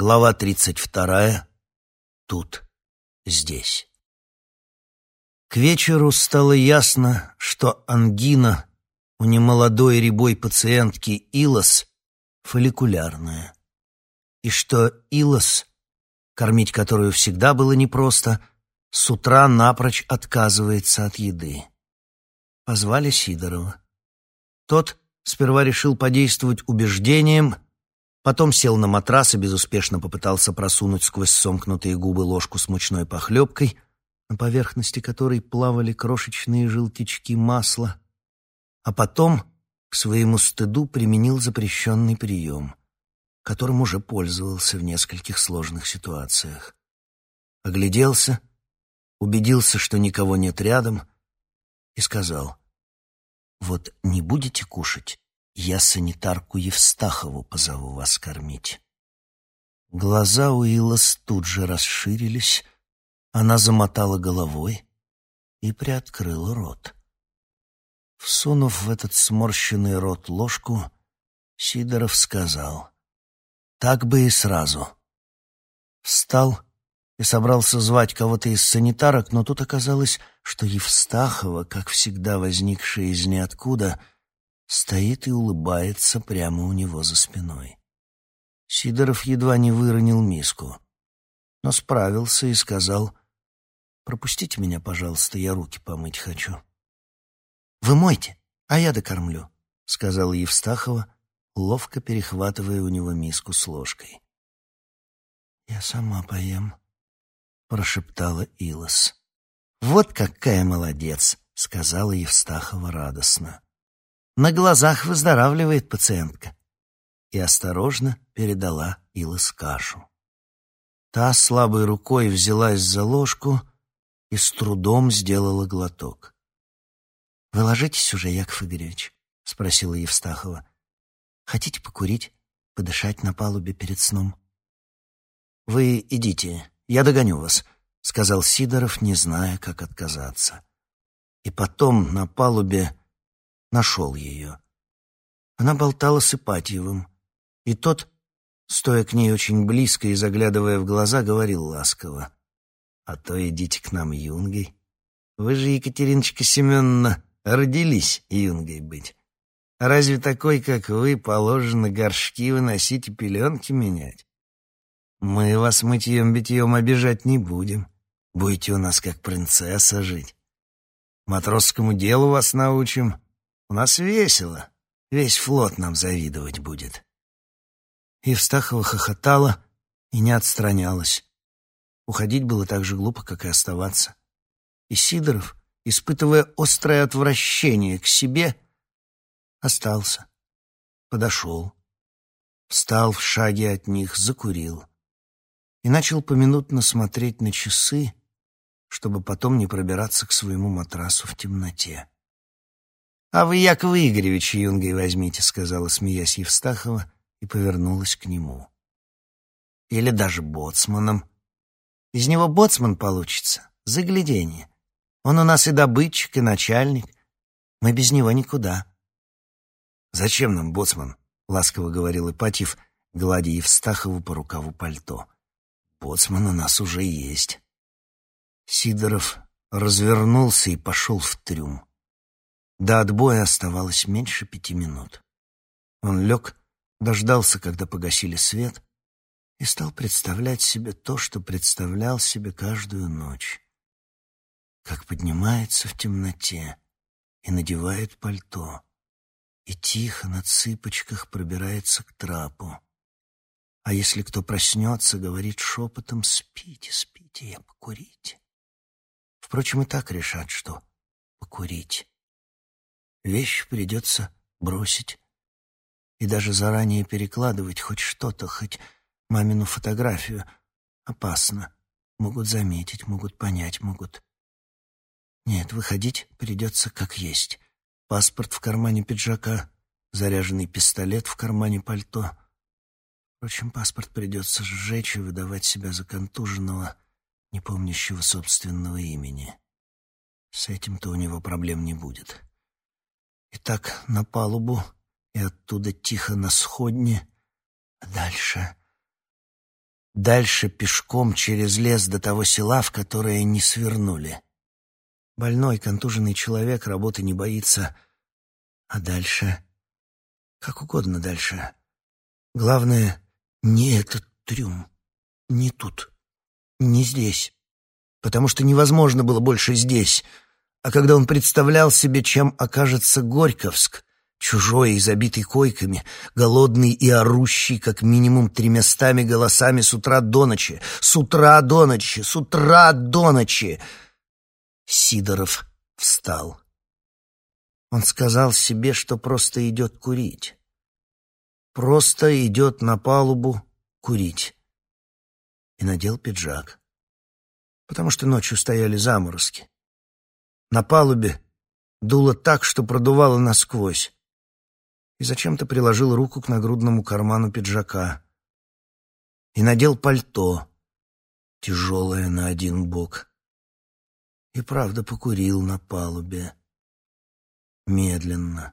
Глава тридцать вторая. Тут, здесь. К вечеру стало ясно, что ангина у немолодой рябой пациентки Илос фолликулярная, и что Илос, кормить которую всегда было непросто, с утра напрочь отказывается от еды. Позвали Сидорова. Тот сперва решил подействовать убеждением, потом сел на матрас и безуспешно попытался просунуть сквозь сомкнутые губы ложку с мучной похлебкой, на поверхности которой плавали крошечные желтички масла, а потом, к своему стыду, применил запрещенный прием, которым уже пользовался в нескольких сложных ситуациях. Огляделся, убедился, что никого нет рядом, и сказал, «Вот не будете кушать, я санитарку Евстахову позову вас кормить». Глаза у Илос тут же расширились, она замотала головой и приоткрыла рот. Всунув в этот сморщенный рот ложку, Сидоров сказал, «Так бы и сразу». Встал и собрался звать кого-то из санитарок, но тут оказалось, что Евстахова, как всегда возникшая из ниоткуда, стоит и улыбается прямо у него за спиной. Сидоров едва не выронил миску, но справился и сказал, «Пропустите меня, пожалуйста, я руки помыть хочу». «Вы мойте, а я докормлю», — сказала Евстахова, ловко перехватывая у него миску с ложкой. «Я сама поем», прошептала Илос. «Вот какая молодец!» — сказала Евстахова радостно. «На глазах выздоравливает пациентка». И осторожно передала Илос кашу. Та слабой рукой взялась за ложку и с трудом сделала глоток. «Вы ложитесь уже, Яков Игоревич?» — спросила Евстахова. «Хотите покурить, подышать на палубе перед сном?» «Вы идите, я догоню вас», — сказал Сидоров, не зная, как отказаться. И потом на палубе нашел ее. Она болтала с Ипатьевым, и тот, стоя к ней очень близко и заглядывая в глаза, говорил ласково. «А то идите к нам юнгой. Вы же, Екатериночка Семеновна, родились юнгой быть. А разве такой, как вы, положено горшки выносить и пеленки менять? Мы вас мытьем-битьем обижать не будем. Будете у нас как принцесса жить. Матросскому делу вас научим. У нас весело. Весь флот нам завидовать будет». Евстахова хохотала и не отстранялась. Уходить было так же глупо, как и оставаться. И Сидоров, испытывая острое отвращение к себе, остался, подошел, встал в шаге от них, закурил и начал поминутно смотреть на часы, чтобы потом не пробираться к своему матрасу в темноте. «А вы Якова Игоревича юнгой возьмите», — сказала, смеясь Евстахова, и повернулась к нему. «Или даже боцманом. Из него боцман получится, загляденье. Он у нас и добытчик, и начальник. Мы без него никуда». «Зачем нам боцман?» — ласково говорил Ипатьев, гладя Евстахову по рукаву пальто. Боцман у нас уже есть. Сидоров развернулся и пошел в трюм. До отбоя оставалось меньше пяти минут. Он лег, дождался, когда погасили свет, и стал представлять себе то, что представлял себе каждую ночь. Как поднимается в темноте и надевает пальто, и тихо на цыпочках пробирается к трапу. А если кто проснется, говорит шепотом «Спите, спите, я покурить». Впрочем, и так решат, что покурить. Вещь придется бросить и даже заранее перекладывать хоть что-то, хоть мамину фотографию. Опасно. Могут заметить, могут понять, могут... Нет, выходить придется как есть. Паспорт в кармане пиджака, заряженный пистолет в кармане пальто — Впрочем, паспорт придется сжечь и выдавать себя за контуженного, не помнящего собственного имени. С этим-то у него проблем не будет. Итак, на палубу и оттуда тихо на сходне, а дальше... дальше пешком через лес до того села, в которое не свернули. Больной, контуженный человек работы не боится. А дальше? Как угодно дальше. Главное, не этот трюм. Не тут. Не здесь. Потому что невозможно было больше здесь. А когда он представлял себе, чем окажется Горьковск, чужой и забитый койками, голодный и орущий как минимум тремястами голосами с утра до ночи, с утра до ночи, с утра до ночи. Сидоров встал. Он сказал себе, что просто идет курить. Просто идет на палубу курить. И надел пиджак. Потому что ночью стояли заморозки. На палубе дуло так, что продувало насквозь и зачем-то приложил руку к нагрудному карману пиджака. И надел пальто, тяжелое на один бок. И правда покурил на палубе. Медленно.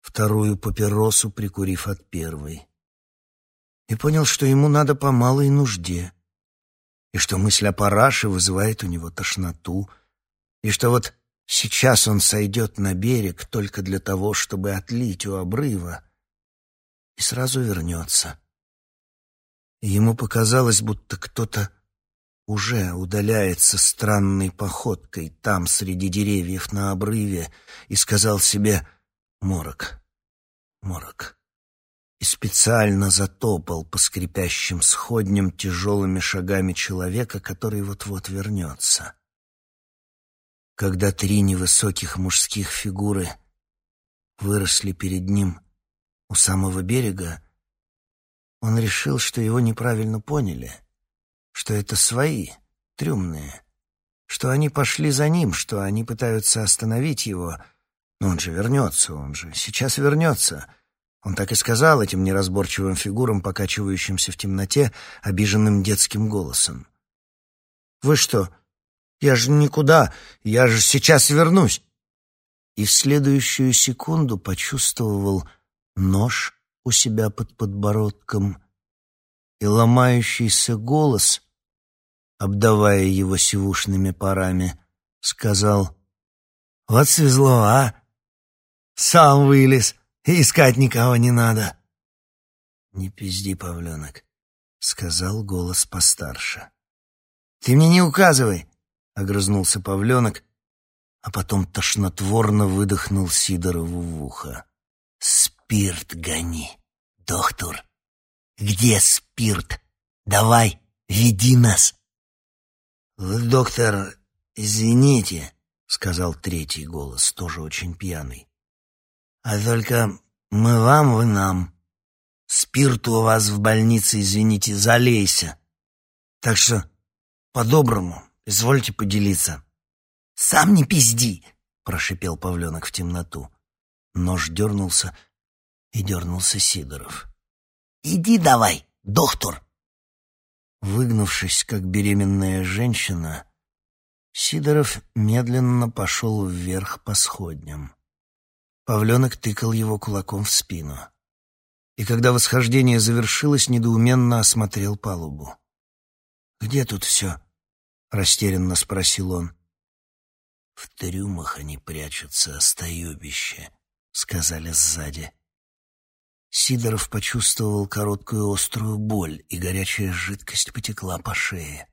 Вторую папиросу прикурив от первой. И понял, что ему надо по малой нужде. И что мысль о параше вызывает у него тошноту. И что вот Сейчас он сойдет на берег только для того, чтобы отлить у обрыва, и сразу вернется. И ему показалось, будто кто-то уже удаляется странной походкой там, среди деревьев на обрыве, и сказал себе «Морок, морок» и специально затопал по скрипящим сходням тяжелыми шагами человека, который вот-вот вернется. Когда три невысоких мужских фигуры выросли перед ним у самого берега, он решил, что его неправильно поняли, что это свои, трюмные, что они пошли за ним, что они пытаются остановить его, но он же вернется, он же сейчас вернется. Он так и сказал этим неразборчивым фигурам, покачивающимся в темноте, обиженным детским голосом. «Вы что, я же никуда, я же сейчас вернусь. И в следующую секунду почувствовал нож у себя под подбородком и ломающийся голос, обдавая его сивушными парами, сказал «Вот свезло, а! Сам вылез, и искать никого не надо!» «Не пизди, Павленок», — сказал голос постарше. «Ты мне не указывай, огрызнулся павленок, а потом тошнотворно выдохнул Сидорову в ухо. «Спирт гони, доктор! Где спирт? Давай, веди нас!» «Доктор, извините», — сказал третий голос, тоже очень пьяный. «А только мы вам, вы нам. Спирт у вас в больнице, извините, залейся. Так что по-доброму, Извольте поделиться». «Сам не пизди!» — прошипел павленок в темноту. Нож дернулся, и дернулся Сидоров. «Иди давай, доктор!» Выгнувшись, как беременная женщина, Сидоров медленно пошел вверх по сходням. Павленок тыкал его кулаком в спину. И когда восхождение завершилось, недоуменно осмотрел палубу. «Где тут все?» — растерянно спросил он. «В трюмах они прячутся, остаюбище», — сказали сзади. Сидоров почувствовал короткую острую боль, и горячая жидкость потекла по шее.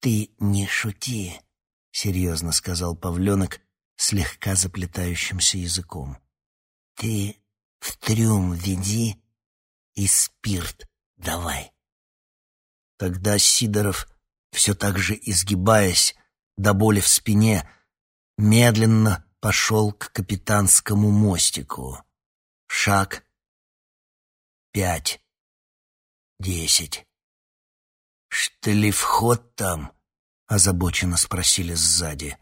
«Ты не шути», — серьезно сказал Павленок слегка заплетающимся языком. «Ты в трюм веди и спирт давай». Тогда Сидоров все так же изгибаясь до боли в спине, медленно пошел к капитанскому мостику. Шаг. Пять. Десять. «Что ли вход там?» — озабоченно спросили сзади.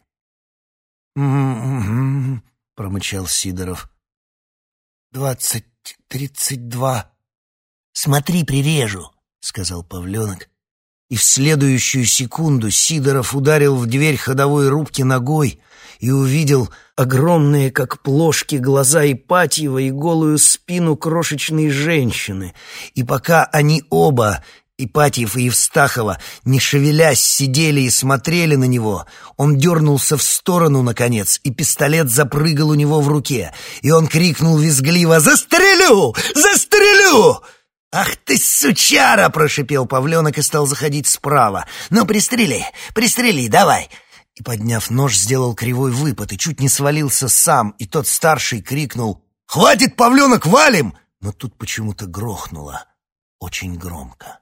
«М-м-м», промычал Сидоров. «Двадцать, тридцать два». «Смотри, прирежу», — сказал Павленок и в следующую секунду Сидоров ударил в дверь ходовой рубки ногой и увидел огромные, как плошки, глаза Ипатьева и голую спину крошечной женщины. И пока они оба, Ипатьев и Евстахова, не шевелясь, сидели и смотрели на него. Он дернулся в сторону, наконец, и пистолет запрыгал у него в руке. И он крикнул визгливо «Застрелю! Застрелю!» «Ах ты, сучара!» — прошипел Павленок и стал заходить справа. «Ну, пристрели, пристрели, давай!» И, подняв нож, сделал кривой выпад и чуть не свалился сам, и тот старший крикнул «Хватит, Павленок, валим!» Но тут почему-то грохнуло очень громко.